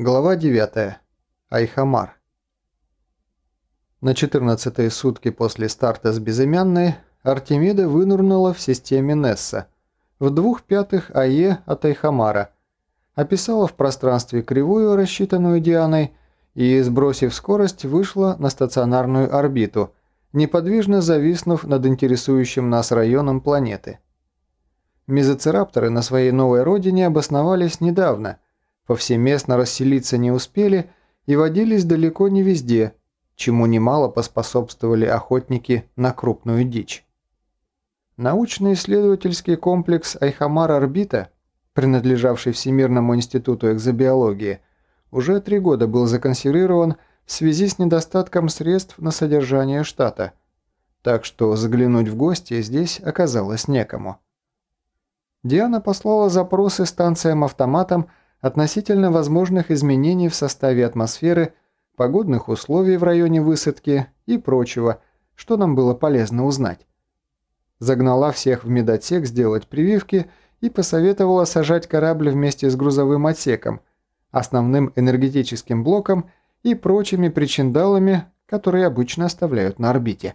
Глава 9. Айхамар. На 14 сутки после старта с безымянной Артемида вынурнула в системе Несса в двух пятых АЕ от Айхамара, описала в пространстве кривую, рассчитанную Дианой, и, сбросив скорость, вышла на стационарную орбиту, неподвижно зависнув над интересующим нас районом планеты. Мезоцирапторы на своей новой родине обосновались недавно – повсеместно расселиться не успели и водились далеко не везде, чему немало поспособствовали охотники на крупную дичь. Научно-исследовательский комплекс Айхамар-Орбита, принадлежавший Всемирному институту экзобиологии, уже три года был законсервирован в связи с недостатком средств на содержание штата, так что заглянуть в гости здесь оказалось некому. Диана послала запросы станциям-автоматам относительно возможных изменений в составе атмосферы, погодных условий в районе высадки и прочего, что нам было полезно узнать. Загнала всех в медотсек сделать прививки и посоветовала сажать корабль вместе с грузовым отсеком, основным энергетическим блоком и прочими причиндалами, которые обычно оставляют на орбите.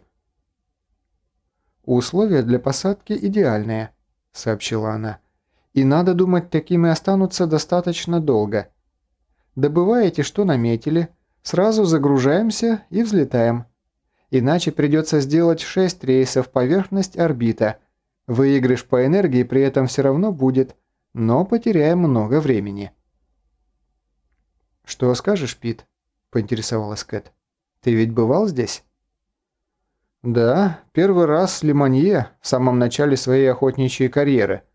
«Условия для посадки идеальные», — сообщила она. И надо думать, такими останутся достаточно долго. Добываете, что наметили, сразу загружаемся и взлетаем. Иначе придется сделать 6 рейсов поверхность орбита. Выигрыш по энергии при этом все равно будет, но потеряем много времени. «Что скажешь, Пит?» – поинтересовалась Кэт. «Ты ведь бывал здесь?» «Да, первый раз с Лимонье в самом начале своей охотничьей карьеры –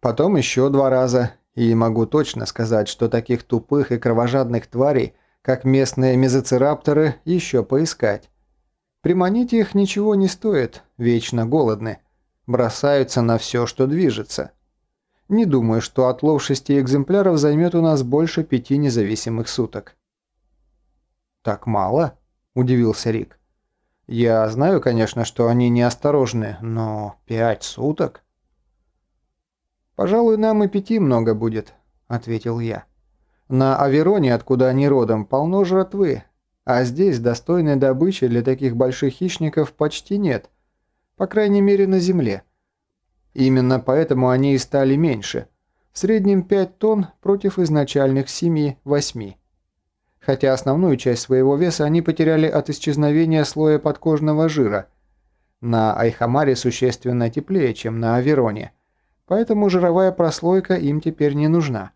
Потом еще два раза, и могу точно сказать, что таких тупых и кровожадных тварей, как местные мезоцирапторы, еще поискать. Приманить их ничего не стоит, вечно голодны. Бросаются на все, что движется. Не думаю, что отлов шести экземпляров займет у нас больше пяти независимых суток. «Так мало?» – удивился Рик. «Я знаю, конечно, что они неосторожны, но пять суток?» «Пожалуй, нам и пяти много будет», — ответил я. «На Авероне, откуда они родом, полно жратвы, а здесь достойной добычи для таких больших хищников почти нет, по крайней мере на Земле. Именно поэтому они и стали меньше, в среднем 5 тонн против изначальных 7-8. Хотя основную часть своего веса они потеряли от исчезновения слоя подкожного жира. На Айхамаре существенно теплее, чем на Авероне – поэтому жировая прослойка им теперь не нужна.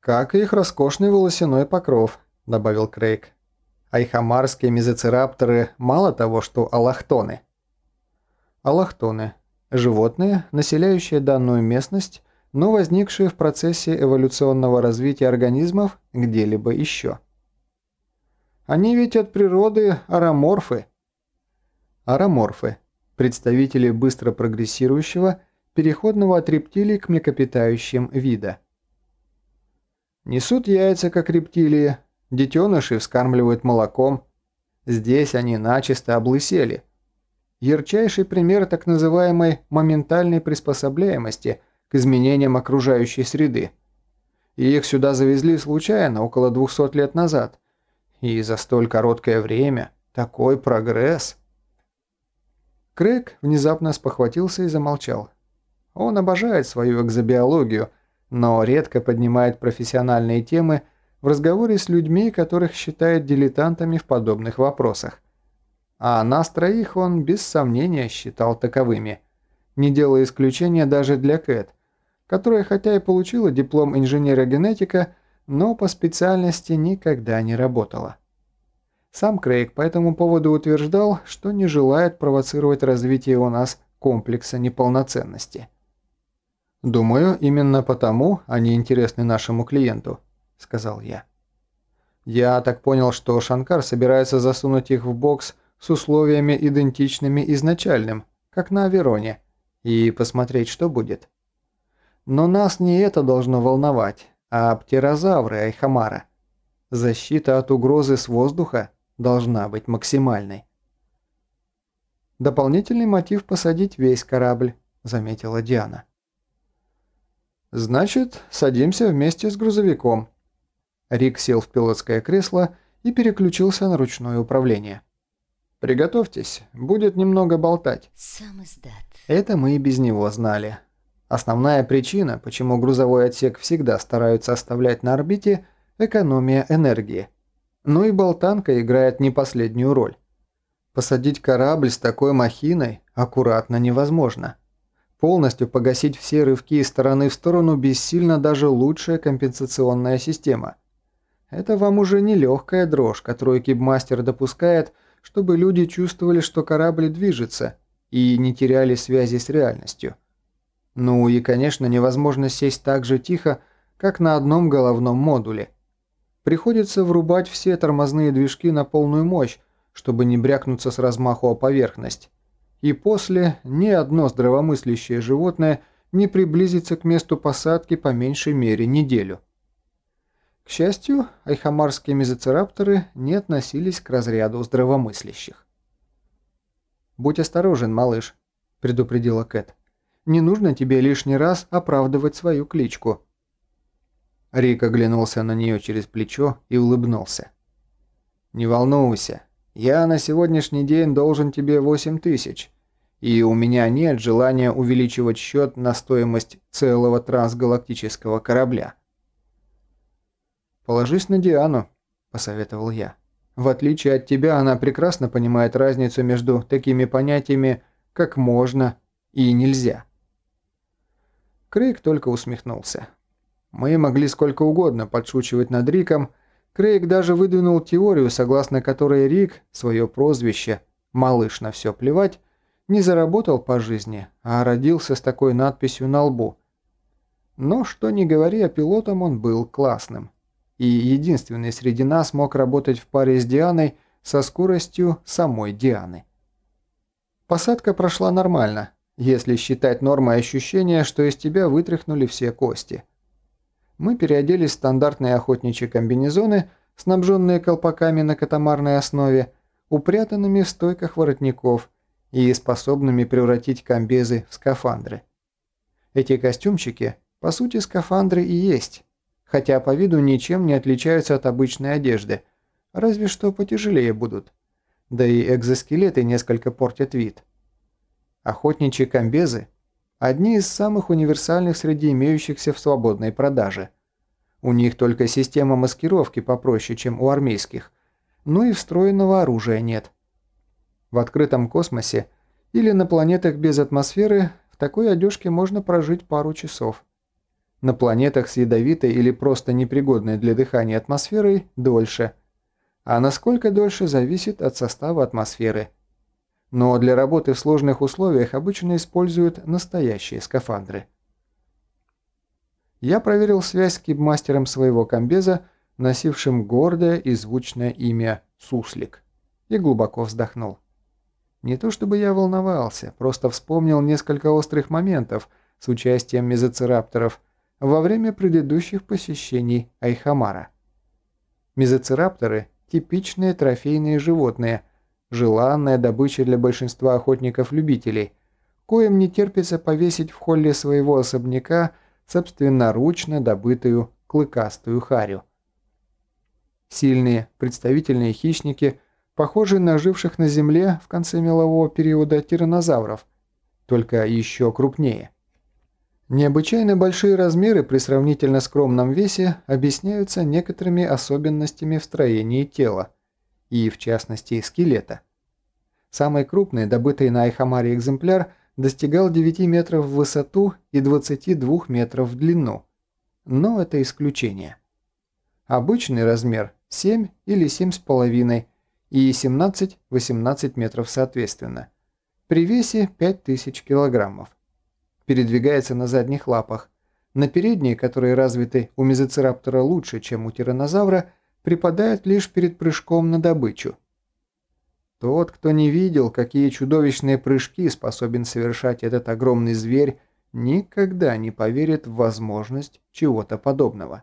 «Как и их роскошный волосяной покров», – добавил Крейг. «Айхамарские мезоцирапторы мало того, что аллахтоны». Аллахтоны – животные, населяющие данную местность, но возникшие в процессе эволюционного развития организмов где-либо еще. Они ведь от природы ароморфы. Ароморфы – представители быстро прогрессирующего – переходного от рептилий к млекопитающим вида. Несут яйца, как рептилии, детеныши вскармливают молоком. Здесь они начисто облысели. Ярчайший пример так называемой моментальной приспособляемости к изменениям окружающей среды. И их сюда завезли случайно, около 200 лет назад. И за столь короткое время такой прогресс. Крэг внезапно спохватился и замолчал. Он обожает свою экзобиологию, но редко поднимает профессиональные темы в разговоре с людьми, которых считает дилетантами в подобных вопросах. А нас троих он без сомнения считал таковыми, не делая исключения даже для Кэт, которая хотя и получила диплом инженера-генетика, но по специальности никогда не работала. Сам Крейг по этому поводу утверждал, что не желает провоцировать развитие у нас комплекса неполноценности. «Думаю, именно потому они интересны нашему клиенту», – сказал я. «Я так понял, что Шанкар собирается засунуть их в бокс с условиями идентичными изначальным, как на Авероне, и посмотреть, что будет. Но нас не это должно волновать, а птерозавры Айхамара. Защита от угрозы с воздуха должна быть максимальной». «Дополнительный мотив посадить весь корабль», – заметила Диана. «Значит, садимся вместе с грузовиком», Рик сел в пилотское кресло и переключился на ручное управление. «Приготовьтесь, будет немного болтать». Сам издат. Это мы и без него знали. Основная причина, почему грузовой отсек всегда стараются оставлять на орбите – экономия энергии. Ну и болтанка играет не последнюю роль. Посадить корабль с такой махиной аккуратно невозможно. Полностью погасить все рывки из стороны в сторону бессильно даже лучшая компенсационная система. Это вам уже не легкая дрожь, которую кибмастер допускает, чтобы люди чувствовали, что корабль движется и не теряли связи с реальностью. Ну и, конечно, невозможно сесть так же тихо, как на одном головном модуле. Приходится врубать все тормозные движки на полную мощь, чтобы не брякнуться с размаху о поверхность. И после ни одно здравомыслящее животное не приблизится к месту посадки по меньшей мере неделю. К счастью, айхамарские мезоцирапторы не относились к разряду здравомыслящих. «Будь осторожен, малыш», – предупредила Кэт. Не нужно тебе лишний раз оправдывать свою кличку». Рик оглянулся на нее через плечо и улыбнулся. «Не волнуйся, я на сегодняшний день должен тебе 8 тысяч, и у меня нет желания увеличивать счет на стоимость целого трансгалактического корабля». «Положись на Диану», – посоветовал я. «В отличие от тебя, она прекрасно понимает разницу между такими понятиями, как «можно» и «нельзя». Крейг только усмехнулся. Мы могли сколько угодно подшучивать над Риком. Крейг даже выдвинул теорию, согласно которой Рик, свое прозвище «малыш на все плевать», не заработал по жизни, а родился с такой надписью на лбу. Но что ни говори, а пилотом он был классным. И единственный среди нас мог работать в паре с Дианой со скоростью самой Дианы. Посадка прошла нормально, если считать нормой ощущения, что из тебя вытряхнули все кости. Мы переоделись в стандартные охотничьи комбинезоны, снабженные колпаками на катамарной основе, упрятанными в стойках воротников и способными превратить комбезы в скафандры. Эти костюмчики, по сути, скафандры и есть, хотя по виду ничем не отличаются от обычной одежды, разве что потяжелее будут. Да и экзоскелеты несколько портят вид. Охотничьи комбезы – одни из самых универсальных среди имеющихся в свободной продаже. У них только система маскировки попроще, чем у армейских, ну и встроенного оружия нет. В открытом космосе или на планетах без атмосферы в такой одежке можно прожить пару часов. На планетах с ядовитой или просто непригодной для дыхания атмосферой – дольше. А насколько дольше зависит от состава атмосферы – но для работы в сложных условиях обычно используют настоящие скафандры. Я проверил связь с кибмастером своего комбеза, носившим гордое и звучное имя Суслик, и глубоко вздохнул. Не то чтобы я волновался, просто вспомнил несколько острых моментов с участием мезоцирапторов во время предыдущих посещений Айхамара. Мезоцирапторы – типичные трофейные животные – желанная добыча для большинства охотников-любителей, коим не терпится повесить в холле своего особняка собственноручно добытую клыкастую харю. Сильные, представительные хищники, похожие на живших на Земле в конце мелового периода тираннозавров, только еще крупнее. Необычайно большие размеры при сравнительно скромном весе объясняются некоторыми особенностями в строении тела – и, в частности, скелета. Самый крупный, добытый на Айхамаре экземпляр, достигал 9 метров в высоту и 22 метров в длину. Но это исключение. Обычный размер 7 или 7,5 и 17-18 метров соответственно. При весе 5000 килограммов. Передвигается на задних лапах. На передние, которые развиты у мезоцираптора лучше, чем у тираннозавра, припадает лишь перед прыжком на добычу. Тот, кто не видел, какие чудовищные прыжки способен совершать этот огромный зверь, никогда не поверит в возможность чего-то подобного.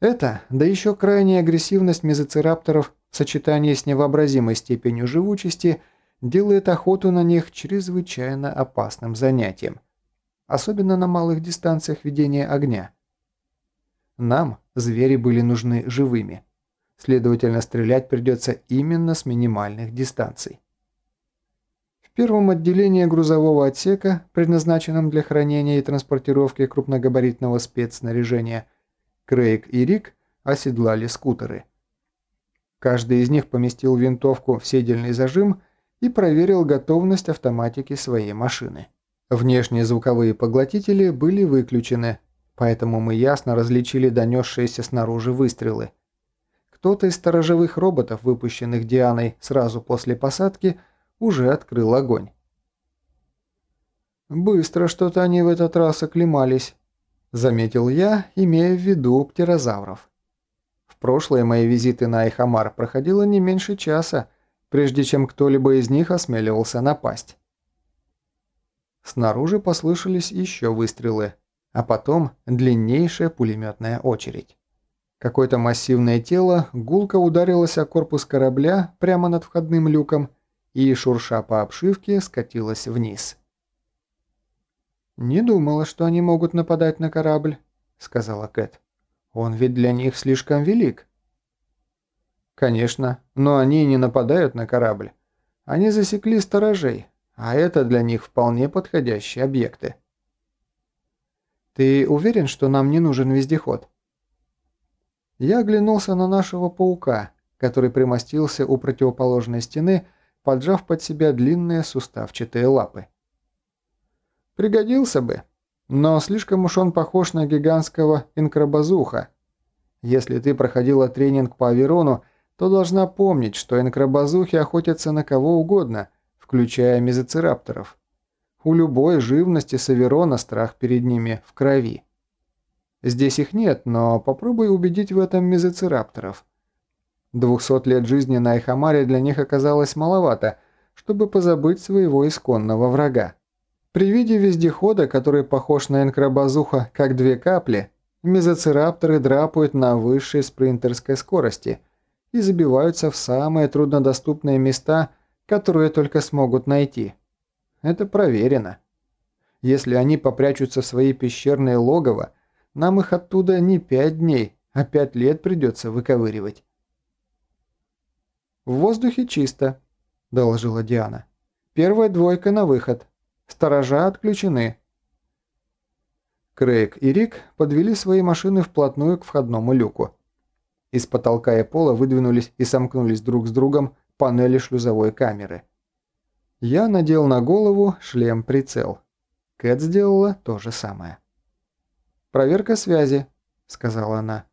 Это, да еще крайняя агрессивность мезоцирапторов в сочетании с невообразимой степенью живучести делает охоту на них чрезвычайно опасным занятием, особенно на малых дистанциях ведения огня. Нам звери были нужны живыми. Следовательно, стрелять придется именно с минимальных дистанций. В первом отделении грузового отсека, предназначенном для хранения и транспортировки крупногабаритного спецснаряжения, Крейг и Рик оседлали скутеры. Каждый из них поместил винтовку в седельный зажим и проверил готовность автоматики своей машины. Внешние звуковые поглотители были выключены, поэтому мы ясно различили донесшиеся снаружи выстрелы. Кто-то из сторожевых роботов, выпущенных Дианой сразу после посадки, уже открыл огонь. «Быстро что-то они в этот раз оклемались», – заметил я, имея в виду птерозавров. В прошлые мои визиты на Айхамар проходило не меньше часа, прежде чем кто-либо из них осмеливался напасть. Снаружи послышались еще выстрелы, а потом длиннейшая пулеметная очередь. Какое-то массивное тело гулко ударилось о корпус корабля прямо над входным люком и, шурша по обшивке, скатилось вниз. «Не думала, что они могут нападать на корабль», — сказала Кэт. «Он ведь для них слишком велик». «Конечно, но они не нападают на корабль. Они засекли сторожей, а это для них вполне подходящие объекты». «Ты уверен, что нам не нужен вездеход?» Я оглянулся на нашего паука, который примостился у противоположной стены, поджав под себя длинные суставчатые лапы. Пригодился бы, но слишком уж он похож на гигантского инкрабазуха. Если ты проходила тренинг по авирону, то должна помнить, что инкрабазухи охотятся на кого угодно, включая мезоцирапторов. У любой живности с авирона страх перед ними в крови. Здесь их нет, но попробуй убедить в этом мезоцирапторов. Двухсот лет жизни на Айхамаре для них оказалось маловато, чтобы позабыть своего исконного врага. При виде вездехода, который похож на энкробазуха как две капли, мезоцирапторы драпают на высшей спринтерской скорости и забиваются в самые труднодоступные места, которые только смогут найти. Это проверено. Если они попрячутся в свои пещерные логово, нам их оттуда не пять дней, а пять лет придется выковыривать. «В воздухе чисто», – доложила Диана. «Первая двойка на выход. Сторожа отключены». Крейг и Рик подвели свои машины вплотную к входному люку. Из потолка и пола выдвинулись и сомкнулись друг с другом панели шлюзовой камеры. Я надел на голову шлем-прицел. Кэт сделала то же самое. «Проверка связи», — сказала она.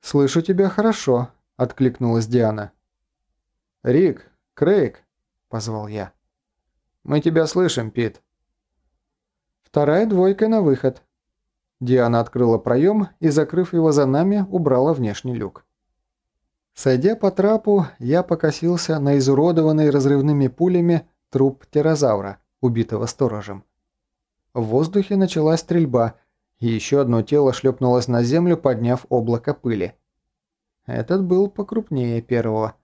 «Слышу тебя хорошо», — откликнулась Диана. «Рик, Крейг», — позвал я. «Мы тебя слышим, Пит». «Вторая двойка на выход». Диана открыла проем и, закрыв его за нами, убрала внешний люк. Сойдя по трапу, я покосился на изуродованный разрывными пулями труп птерозавра, убитого сторожем. В воздухе началась стрельба — и еще одно тело шлепнулось на землю, подняв облако пыли. Этот был покрупнее первого.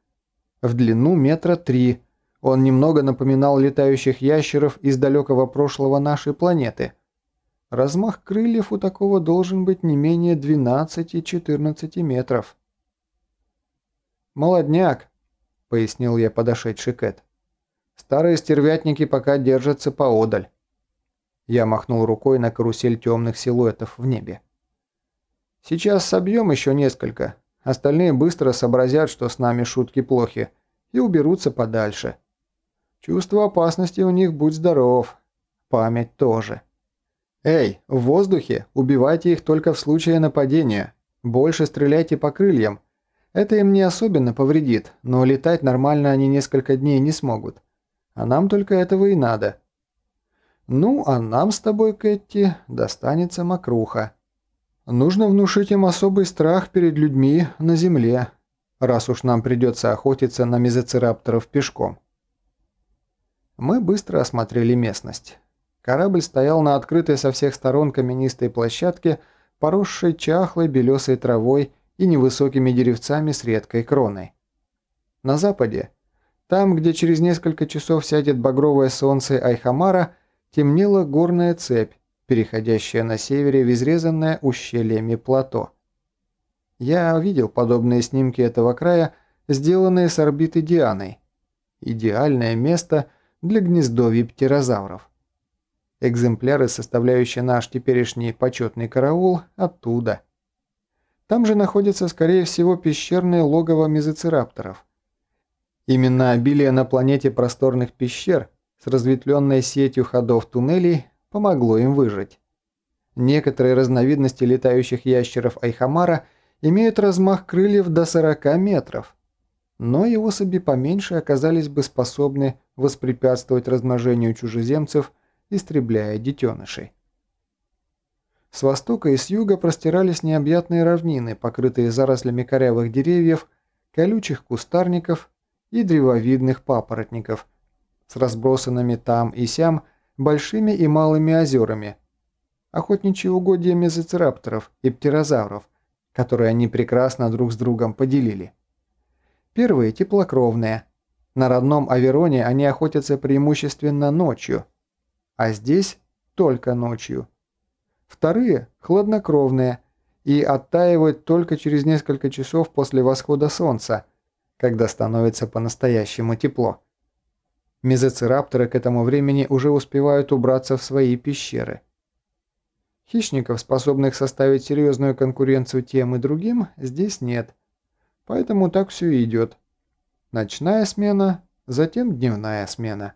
В длину метра три. Он немного напоминал летающих ящеров из далекого прошлого нашей планеты. Размах крыльев у такого должен быть не менее 12-14 метров. «Молодняк», — пояснил я подошедший Кэт. «Старые стервятники пока держатся поодаль. Я махнул рукой на карусель темных силуэтов в небе. «Сейчас собьем еще несколько. Остальные быстро сообразят, что с нами шутки плохи, и уберутся подальше. Чувство опасности у них будь здоров. Память тоже. Эй, в воздухе убивайте их только в случае нападения. Больше стреляйте по крыльям. Это им не особенно повредит, но летать нормально они несколько дней не смогут. А нам только этого и надо». Ну, а нам с тобой, Кэти, достанется мокруха. Нужно внушить им особый страх перед людьми на земле, раз уж нам придется охотиться на мезоцирапторов пешком. Мы быстро осмотрели местность. Корабль стоял на открытой со всех сторон каменистой площадке, поросшей чахлой белесой травой и невысокими деревцами с редкой кроной. На западе, там, где через несколько часов сядет багровое солнце Айхамара, темнела горная цепь, переходящая на севере в изрезанное ущельями плато. Я видел подобные снимки этого края, сделанные с орбиты Дианой. Идеальное место для гнездовья птерозавров. Экземпляры, составляющие наш теперешний почетный караул, оттуда. Там же находится, скорее всего, пещерное логово мезоцирапторов. Именно обилие на планете просторных пещер с разветвленной сетью ходов туннелей помогло им выжить. Некоторые разновидности летающих ящеров Айхамара имеют размах крыльев до 40 метров, но и особи поменьше оказались бы способны воспрепятствовать размножению чужеземцев, истребляя детенышей. С востока и с юга простирались необъятные равнины, покрытые зарослями корявых деревьев, колючих кустарников и древовидных папоротников, с разбросанными там и сям большими и малыми озерами, охотничьи угодья мезоцирапторов и птерозавров, которые они прекрасно друг с другом поделили. Первые – теплокровные. На родном Авероне они охотятся преимущественно ночью, а здесь только ночью. Вторые – хладнокровные и оттаивают только через несколько часов после восхода солнца, когда становится по-настоящему тепло. Мезоцирапторы к этому времени уже успевают убраться в свои пещеры. Хищников, способных составить серьезную конкуренцию тем и другим, здесь нет. Поэтому так все и идет. Ночная смена, затем дневная смена.